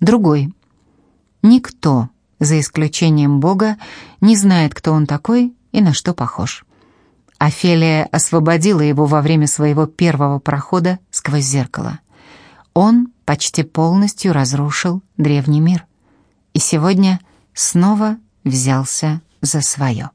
Другой. Никто, за исключением Бога, не знает, кто он такой и на что похож. Офелия освободила его во время своего первого прохода сквозь зеркало. Он почти полностью разрушил древний мир и сегодня снова взялся за свое.